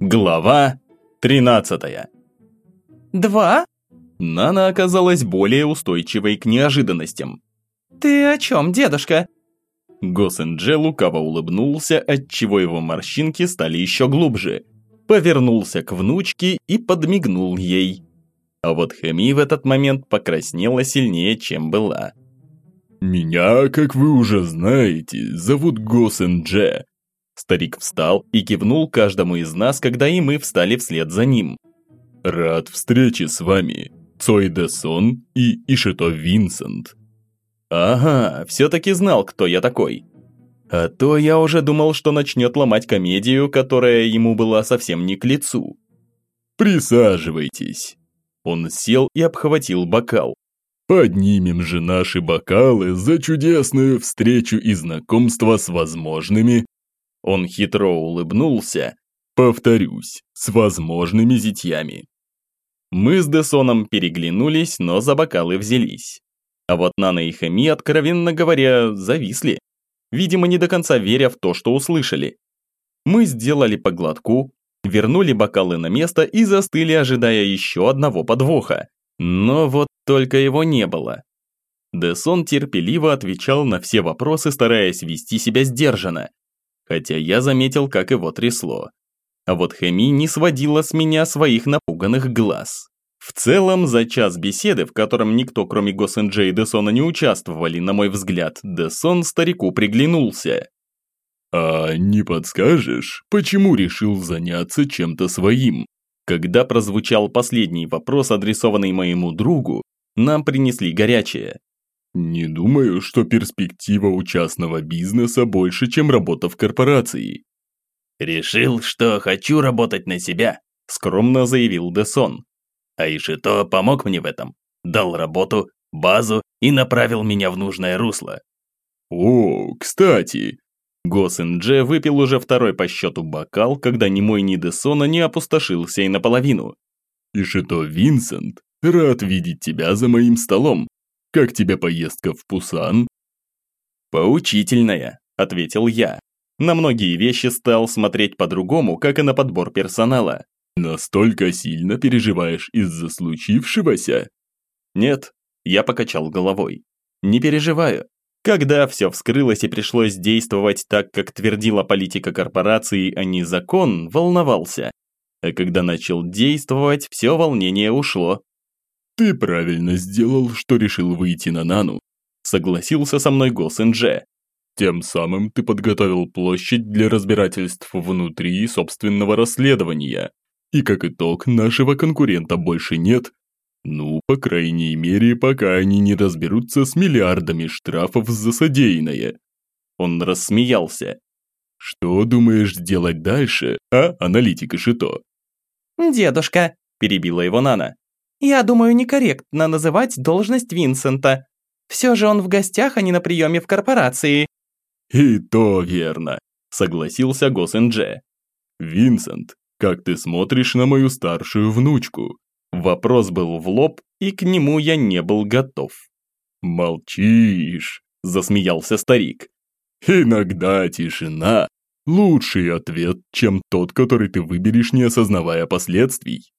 Глава 13 «Два? Нана оказалась более устойчивой к неожиданностям. Ты о чем, дедушка?» Госэнджи лукаво улыбнулся, отчего его морщинки стали еще глубже. Повернулся к внучке и подмигнул ей. А вот Хэми в этот момент покраснела сильнее, чем была. «Меня, как вы уже знаете, зовут Госэндже». Старик встал и кивнул каждому из нас, когда и мы встали вслед за ним. «Рад встрече с вами, Цой Сон и Ишито Винсент». Ага, все-таки знал, кто я такой. А то я уже думал, что начнет ломать комедию, которая ему была совсем не к лицу. «Присаживайтесь». Он сел и обхватил бокал. Поднимем же наши бокалы за чудесную встречу и знакомство с возможными... Он хитро улыбнулся. Повторюсь, с возможными зятьями. Мы с Десоном переглянулись, но за бокалы взялись. А вот Нана и Хэми, откровенно говоря, зависли. Видимо, не до конца веря в то, что услышали. Мы сделали по глотку, вернули бокалы на место и застыли, ожидая еще одного подвоха. Но вот только его не было. Десон терпеливо отвечал на все вопросы, стараясь вести себя сдержанно. Хотя я заметил, как его трясло. А вот Хэми не сводила с меня своих напуганных глаз. В целом, за час беседы, в котором никто, кроме Госэнджа и Десона, не участвовали, на мой взгляд, Десон старику приглянулся. «А не подскажешь, почему решил заняться чем-то своим?» Когда прозвучал последний вопрос, адресованный моему другу, нам принесли горячее. Не думаю, что перспектива у частного бизнеса больше, чем работа в корпорации. Решил, что хочу работать на себя, скромно заявил Десон. А Ишито помог мне в этом. Дал работу, базу и направил меня в нужное русло. О, кстати, Госиндже выпил уже второй по счету бокал, когда ни мой, ни Десона не опустошился и наполовину. «И что, Винсент, рад видеть тебя за моим столом. Как тебе поездка в Пусан?» «Поучительная», – ответил я. На многие вещи стал смотреть по-другому, как и на подбор персонала. «Настолько сильно переживаешь из-за случившегося?» «Нет», – я покачал головой. «Не переживаю. Когда все вскрылось и пришлось действовать так, как твердила политика корпорации, а не закон, волновался. А когда начал действовать, все волнение ушло. «Ты правильно сделал, что решил выйти на Нану», согласился со мной Госэнже. «Тем самым ты подготовил площадь для разбирательств внутри собственного расследования. И как итог, нашего конкурента больше нет, ну, по крайней мере, пока они не разберутся с миллиардами штрафов за содеянное. Он рассмеялся. Что думаешь делать дальше, а, аналитика Шито? Дедушка, перебила его Нана. Я думаю, некорректно называть должность Винсента. Все же он в гостях, а не на приеме в корпорации. И то верно, согласился Госэндже. Винсент, как ты смотришь на мою старшую внучку? Вопрос был в лоб, и к нему я не был готов. «Молчишь», – засмеялся старик. «Иногда тишина – лучший ответ, чем тот, который ты выберешь, не осознавая последствий».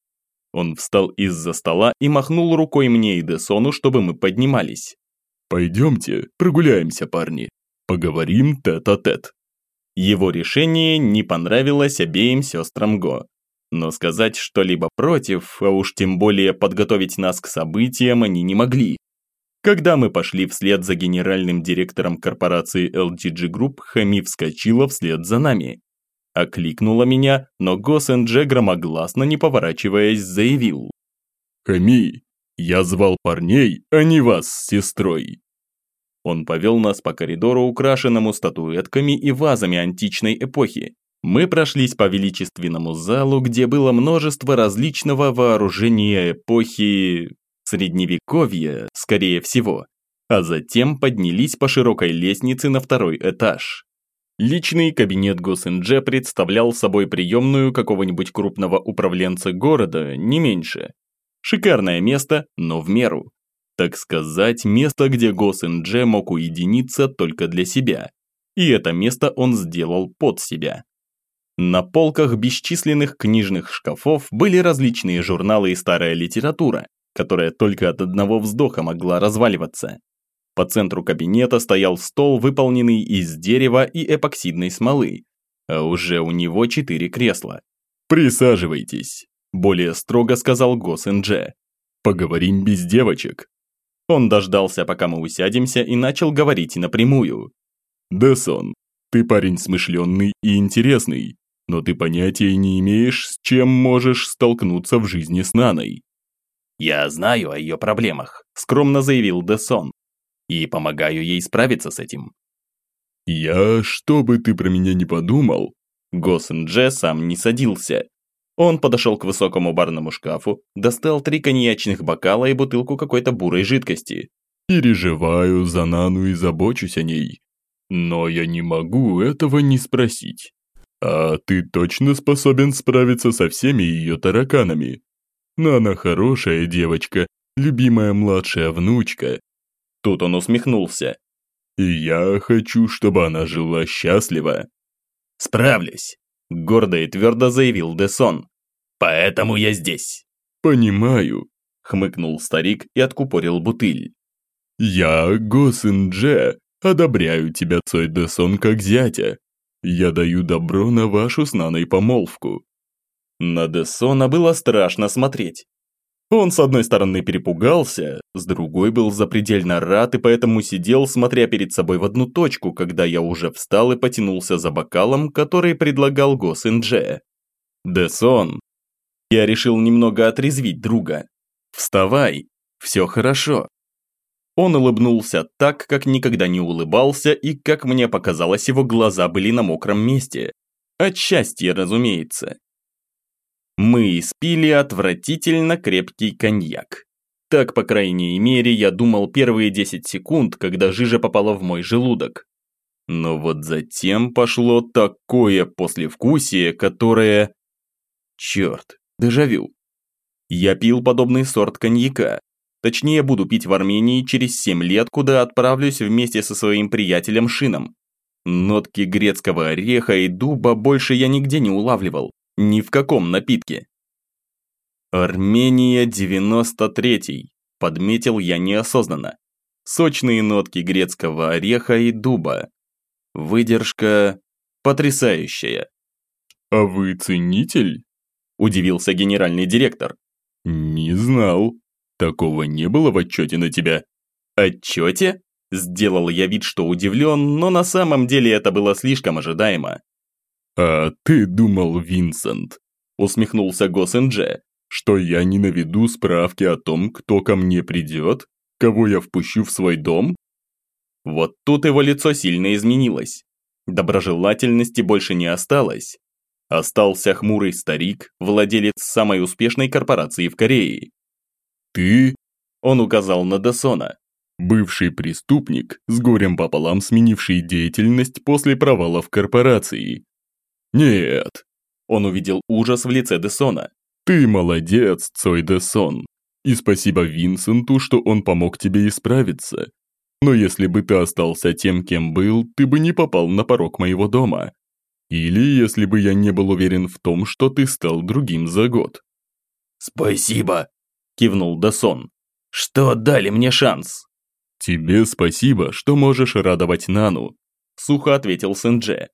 Он встал из-за стола и махнул рукой мне и Десону, чтобы мы поднимались. «Пойдемте, прогуляемся, парни. Поговорим тет-а-тет». -тет. Его решение не понравилось обеим сестрам Го. Но сказать что-либо против, а уж тем более подготовить нас к событиям они не могли. Когда мы пошли вслед за генеральным директором корпорации LGG Group, Хами вскочила вслед за нами. Окликнула меня, но Госэндже громогласно, не поворачиваясь, заявил. «Хами, я звал парней, а не вас с сестрой». Он повел нас по коридору, украшенному статуэтками и вазами античной эпохи. Мы прошлись по величественному залу, где было множество различного вооружения эпохи... Средневековья, скорее всего, а затем поднялись по широкой лестнице на второй этаж. Личный кабинет Госиндже представлял собой приемную какого-нибудь крупного управленца города, не меньше. Шикарное место, но в меру. Так сказать, место, где Госиндже мог уединиться только для себя. И это место он сделал под себя. На полках бесчисленных книжных шкафов были различные журналы и старая литература, которая только от одного вздоха могла разваливаться. По центру кабинета стоял стол, выполненный из дерева и эпоксидной смолы, а уже у него четыре кресла. «Присаживайтесь», – более строго сказал Гос-НДЖ. «Поговорим без девочек». Он дождался, пока мы усядемся, и начал говорить напрямую. «Десон, ты парень смышленный и интересный, но ты понятия не имеешь, с чем можешь столкнуться в жизни с Наной». «Я знаю о ее проблемах», – скромно заявил Десон. «И помогаю ей справиться с этим». «Я, что бы ты про меня не подумал...» Госен-Дже сам не садился. Он подошел к высокому барному шкафу, достал три коньячных бокала и бутылку какой-то бурой жидкости. «Переживаю за Нану и забочусь о ней. Но я не могу этого не спросить. А ты точно способен справиться со всеми ее тараканами? Нана хорошая девочка, любимая младшая внучка». Тут он усмехнулся. «И я хочу, чтобы она жила счастливо». «Справлюсь», – гордо и твердо заявил Десон. «Поэтому я здесь». «Понимаю», – хмыкнул старик и откупорил бутыль. «Я, Госин-Дже, одобряю тебя, Цой Десон, как зятя. Я даю добро на вашу с Наной помолвку». На Десона было страшно смотреть. Он с одной стороны перепугался, с другой был запредельно рад и поэтому сидел, смотря перед собой в одну точку, когда я уже встал и потянулся за бокалом, который предлагал Гос Индже. Десон. Я решил немного отрезвить друга. Вставай, все хорошо. Он улыбнулся так, как никогда не улыбался, и, как мне показалось, его глаза были на мокром месте. От счастья, разумеется. Мы испили отвратительно крепкий коньяк. Так, по крайней мере, я думал первые 10 секунд, когда жижа попала в мой желудок. Но вот затем пошло такое послевкусие, которое... Черт, дежавю. Я пил подобный сорт коньяка. Точнее, буду пить в Армении через 7 лет, куда отправлюсь вместе со своим приятелем Шином. Нотки грецкого ореха и дуба больше я нигде не улавливал. Ни в каком напитке. Армения 93-й, подметил я неосознанно. Сочные нотки грецкого ореха и дуба. Выдержка потрясающая. «А вы ценитель?» – удивился генеральный директор. «Не знал. Такого не было в отчете на тебя». «Отчете?» Сделал я вид, что удивлен, но на самом деле это было слишком ожидаемо. «А ты думал, Винсент?» – усмехнулся Госендже, «что я не наведу справки о том, кто ко мне придет, кого я впущу в свой дом?» Вот тут его лицо сильно изменилось. Доброжелательности больше не осталось. Остался хмурый старик, владелец самой успешной корпорации в Корее. «Ты?» – он указал на Десона. Бывший преступник, с горем пополам сменивший деятельность после провала в корпорации. «Нет!» Он увидел ужас в лице Десона. «Ты молодец, Цой Десон. И спасибо Винсенту, что он помог тебе исправиться. Но если бы ты остался тем, кем был, ты бы не попал на порог моего дома. Или если бы я не был уверен в том, что ты стал другим за год». «Спасибо», – кивнул Десон, – «что дали мне шанс». «Тебе спасибо, что можешь радовать Нану», – сухо ответил Сендже.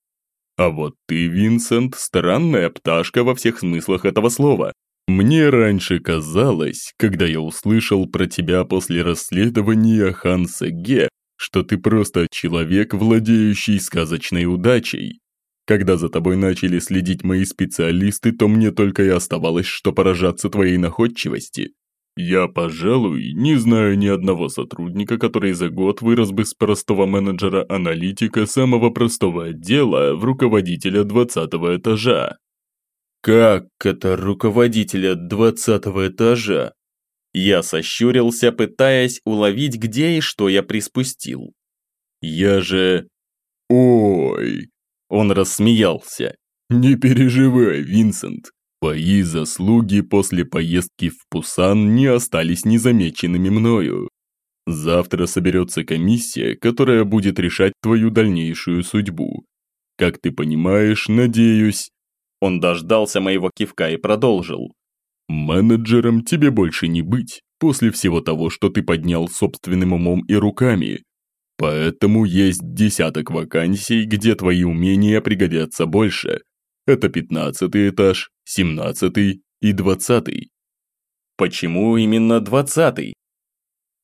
А вот ты, Винсент, странная пташка во всех смыслах этого слова. Мне раньше казалось, когда я услышал про тебя после расследования Ханса Ге, что ты просто человек, владеющий сказочной удачей. Когда за тобой начали следить мои специалисты, то мне только и оставалось, что поражаться твоей находчивости. Я, пожалуй, не знаю ни одного сотрудника, который за год вырос бы с простого менеджера-аналитика самого простого отдела в руководителя 20 этажа. Как это руководителя 20 этажа? Я сощурился, пытаясь уловить, где и что я приспустил. Я же... Ой! Он рассмеялся. Не переживай, Винсент. Твои заслуги после поездки в Пусан не остались незамеченными мною. Завтра соберется комиссия, которая будет решать твою дальнейшую судьбу. Как ты понимаешь, надеюсь, Он дождался моего кивка и продолжил. «Менеджером тебе больше не быть, после всего того, что ты поднял собственным умом и руками. Поэтому есть десяток вакансий, где твои умения пригодятся больше. Это пятнадцатый этаж, семнадцатый и двадцатый. Почему именно двадцатый?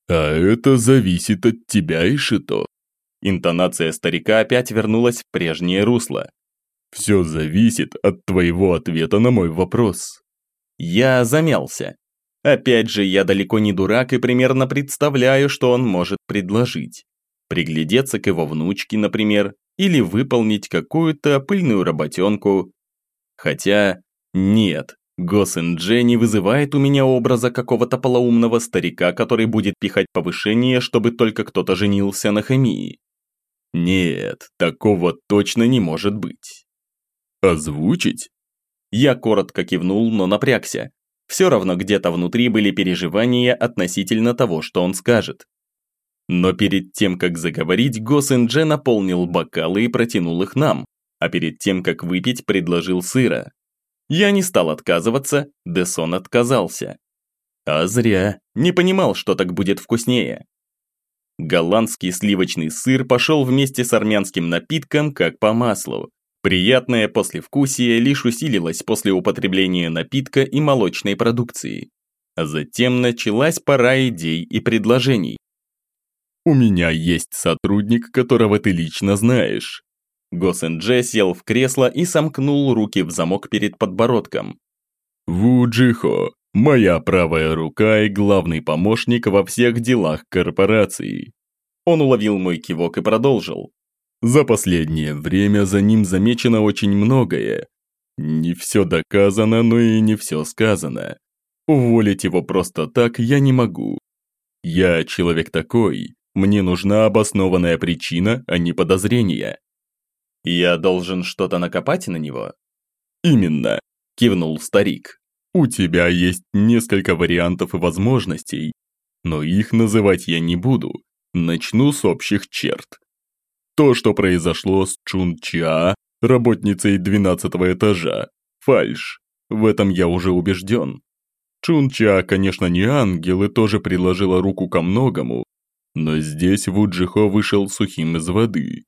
А это зависит от тебя, и Ишито. Интонация старика опять вернулась в прежнее русло. Все зависит от твоего ответа на мой вопрос. Я замялся. Опять же, я далеко не дурак и примерно представляю, что он может предложить. Приглядеться к его внучке, например, или выполнить какую-то пыльную работенку. Хотя, нет, Госэндже не вызывает у меня образа какого-то полоумного старика, который будет пихать повышение, чтобы только кто-то женился на химии. Нет, такого точно не может быть. Озвучить? Я коротко кивнул, но напрягся. Все равно где-то внутри были переживания относительно того, что он скажет. Но перед тем, как заговорить, Госэндже наполнил бокалы и протянул их нам, а перед тем, как выпить, предложил сыра. Я не стал отказываться, Десон отказался. А зря, не понимал, что так будет вкуснее. Голландский сливочный сыр пошел вместе с армянским напитком как по маслу. Приятное послевкусие лишь усилилось после употребления напитка и молочной продукции. А затем началась пора идей и предложений. «У меня есть сотрудник, которого ты лично знаешь». Госэндже сел в кресло и сомкнул руки в замок перед подбородком. «Вуджихо, моя правая рука и главный помощник во всех делах корпорации». Он уловил мой кивок и продолжил. За последнее время за ним замечено очень многое. Не все доказано, но и не все сказано. Уволить его просто так я не могу. Я человек такой, мне нужна обоснованная причина, а не подозрения. Я должен что-то накопать на него? Именно, кивнул старик. У тебя есть несколько вариантов и возможностей, но их называть я не буду. Начну с общих черт. То, что произошло с Чун Ча, работницей 12 этажа, фальш. В этом я уже убежден. Чун Ча, конечно, не ангел и тоже приложила руку ко многому, но здесь Вуджихо вышел сухим из воды.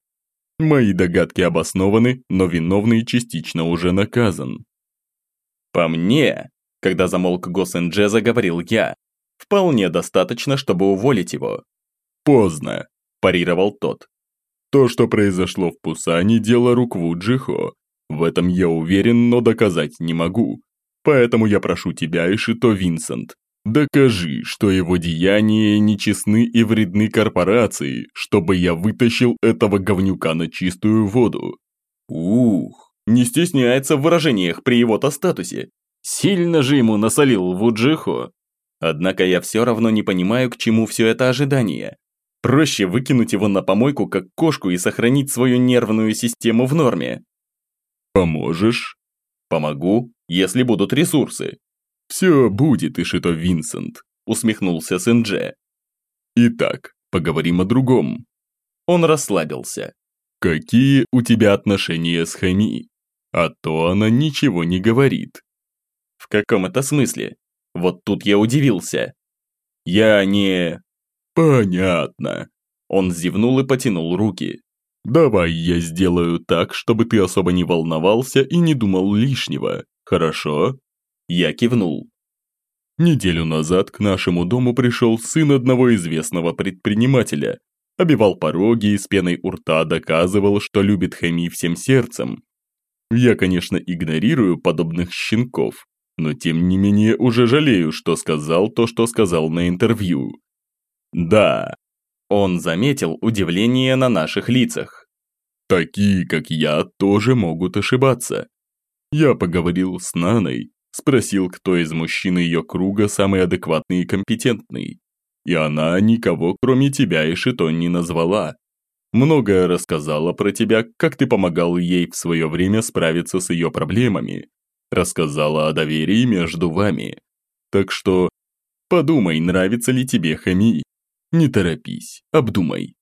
Мои догадки обоснованы, но виновный частично уже наказан. По мне, когда замолк Госэндже, заговорил я, вполне достаточно, чтобы уволить его. Поздно, парировал тот. То, что произошло в Пусане, дело рук Вуджихо. В этом я уверен, но доказать не могу. Поэтому я прошу тебя, Ишито Винсент, Докажи, что его деяния нечестны и вредны корпорации, чтобы я вытащил этого говнюка на чистую воду. Ух, не стесняется в выражениях при его-то статусе. Сильно же ему насолил Вуджихо. Однако я все равно не понимаю, к чему все это ожидание. Проще выкинуть его на помойку, как кошку, и сохранить свою нервную систему в норме. Поможешь? Помогу, если будут ресурсы. «Все будет, Ишито Винсент», – усмехнулся Сендже. «Итак, поговорим о другом». Он расслабился. «Какие у тебя отношения с Хами? А то она ничего не говорит». «В каком это смысле? Вот тут я удивился. Я не...» «Понятно». Он зевнул и потянул руки. «Давай я сделаю так, чтобы ты особо не волновался и не думал лишнего, хорошо?» Я кивнул. Неделю назад к нашему дому пришел сын одного известного предпринимателя. Обивал пороги и с пеной у рта доказывал, что любит Хэми всем сердцем. Я, конечно, игнорирую подобных щенков, но тем не менее уже жалею, что сказал то, что сказал на интервью. Да, он заметил удивление на наших лицах. Такие, как я, тоже могут ошибаться. Я поговорил с Наной, Спросил, кто из мужчин ее круга самый адекватный и компетентный. И она никого, кроме тебя и Шитон, не назвала. Многое рассказала про тебя, как ты помогал ей в свое время справиться с ее проблемами. Рассказала о доверии между вами. Так что подумай, нравится ли тебе Хами. Не торопись, обдумай.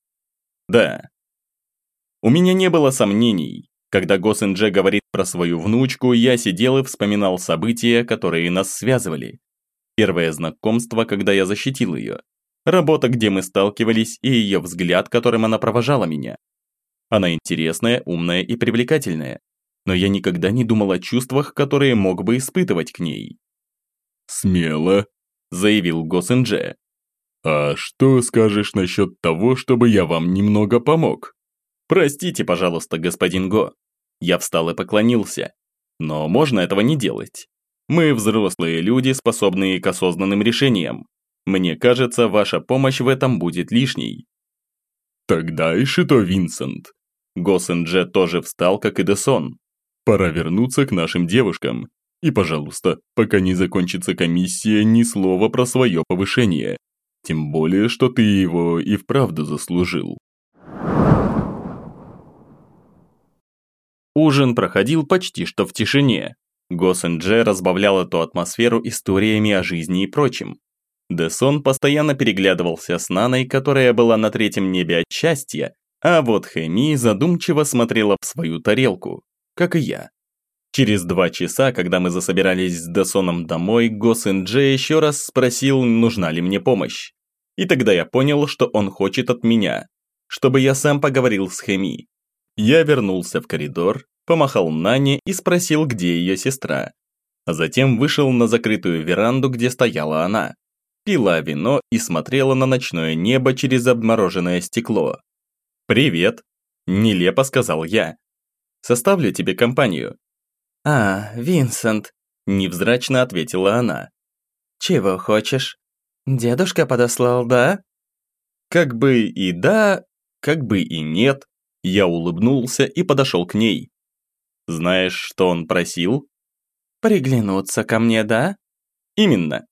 Да. У меня не было сомнений. Когда Госиндже говорит про свою внучку, я сидел и вспоминал события, которые нас связывали. Первое знакомство, когда я защитил ее. Работа, где мы сталкивались, и ее взгляд, которым она провожала меня. Она интересная, умная и привлекательная. Но я никогда не думал о чувствах, которые мог бы испытывать к ней. «Смело», – заявил Госиндже. «А что скажешь насчет того, чтобы я вам немного помог?» «Простите, пожалуйста, господин Го. Я встал и поклонился. Но можно этого не делать. Мы взрослые люди, способные к осознанным решениям. Мне кажется, ваша помощь в этом будет лишней. Тогда и Шито Винсент. Госендже тоже встал, как и Десон. Пора вернуться к нашим девушкам. И, пожалуйста, пока не закончится комиссия, ни слова про свое повышение. Тем более, что ты его и вправду заслужил. Ужин проходил почти что в тишине. Госендже разбавлял эту атмосферу историями о жизни и прочим. Десон постоянно переглядывался с Наной, которая была на третьем небе от счастья, а вот Хэми задумчиво смотрела в свою тарелку, как и я. Через два часа, когда мы засобирались с Десоном домой, Госендже еще раз спросил, нужна ли мне помощь. И тогда я понял, что он хочет от меня, чтобы я сам поговорил с Хэми. Я вернулся в коридор, помахал Нане и спросил, где ее сестра. Затем вышел на закрытую веранду, где стояла она. Пила вино и смотрела на ночное небо через обмороженное стекло. «Привет», – нелепо сказал я. «Составлю тебе компанию». «А, Винсент», – невзрачно ответила она. «Чего хочешь? Дедушка подослал, да?» Как бы и да, как бы и нет, я улыбнулся и подошел к ней. Знаешь, что он просил? Приглянуться ко мне, да? Именно.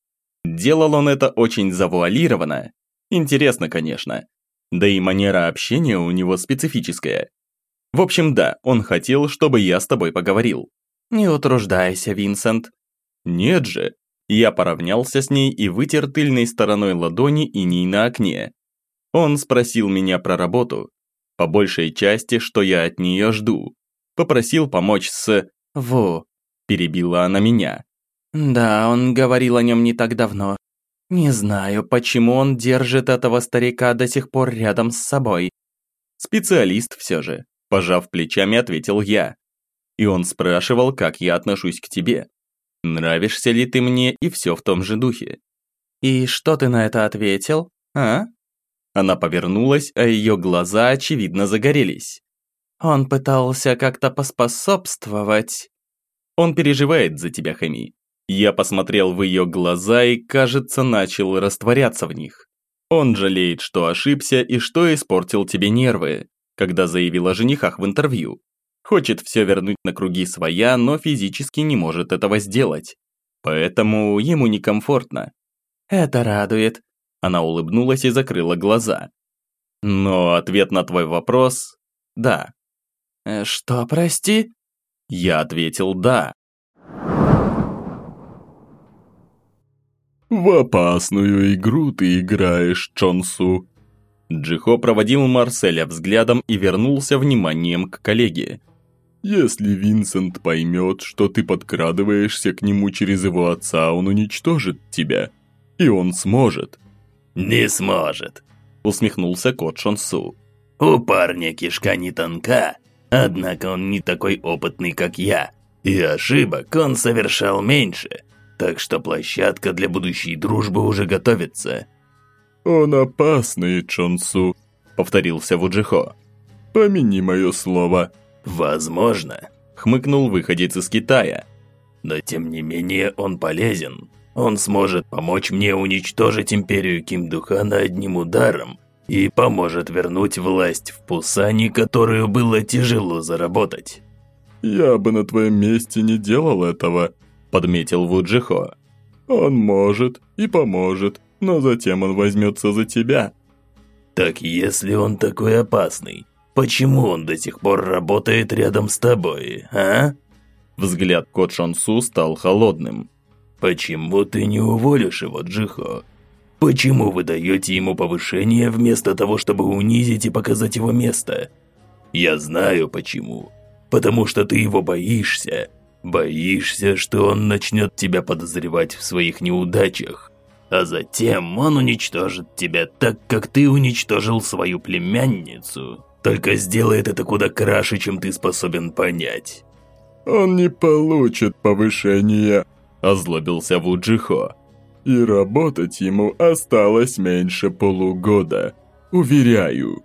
Делал он это очень завуалированно. Интересно, конечно. Да и манера общения у него специфическая. В общем, да, он хотел, чтобы я с тобой поговорил. Не утруждайся, Винсент. Нет же. Я поравнялся с ней и вытер тыльной стороной ладони и ней на окне. Он спросил меня про работу, по большей части, что я от нее жду. Попросил помочь с... «Во», – перебила она меня. «Да, он говорил о нем не так давно. Не знаю, почему он держит этого старика до сих пор рядом с собой». «Специалист все же», – пожав плечами, ответил я. И он спрашивал, как я отношусь к тебе. Нравишься ли ты мне и все в том же духе. «И что ты на это ответил, а?» Она повернулась, а ее глаза, очевидно, загорелись. Он пытался как-то поспособствовать. Он переживает за тебя, Хами. Я посмотрел в ее глаза и, кажется, начал растворяться в них. Он жалеет, что ошибся и что испортил тебе нервы, когда заявил о женихах в интервью. Хочет все вернуть на круги своя, но физически не может этого сделать. Поэтому ему некомфортно. Это радует. Она улыбнулась и закрыла глаза. Но ответ на твой вопрос – да. Э, «Что, прости?» Я ответил «да». «В опасную игру ты играешь, Чонсу». Джихо проводил Марселя взглядом и вернулся вниманием к коллеге. «Если Винсент поймет, что ты подкрадываешься к нему через его отца, он уничтожит тебя. И он сможет. «Не сможет», – усмехнулся кот Шонсу. «У парня кишка не тонка, однако он не такой опытный, как я, и ошибок он совершал меньше, так что площадка для будущей дружбы уже готовится». «Он опасный, Чонсу», – повторился Вуджихо. «Помяни мое слово». «Возможно», – хмыкнул выходец из Китая. «Но тем не менее он полезен. Он сможет помочь мне уничтожить империю Кимдухана одним ударом и поможет вернуть власть в Пусане, которую было тяжело заработать. «Я бы на твоем месте не делал этого», – подметил Вуджихо. «Он может и поможет, но затем он возьмется за тебя». «Так если он такой опасный, почему он до сих пор работает рядом с тобой, а?» Взгляд Кот Шансу стал холодным. «Почему ты не уволишь его, Джихо? Почему вы даете ему повышение вместо того, чтобы унизить и показать его место? Я знаю почему. потому что ты его боишься. Боишься, что он начнет тебя подозревать в своих неудачах. А затем он уничтожит тебя так, как ты уничтожил свою племянницу. Только сделает это куда краше, чем ты способен понять. «Он не получит повышения», – озлобился Вуджихо. «И работать ему осталось меньше полугода. Уверяю,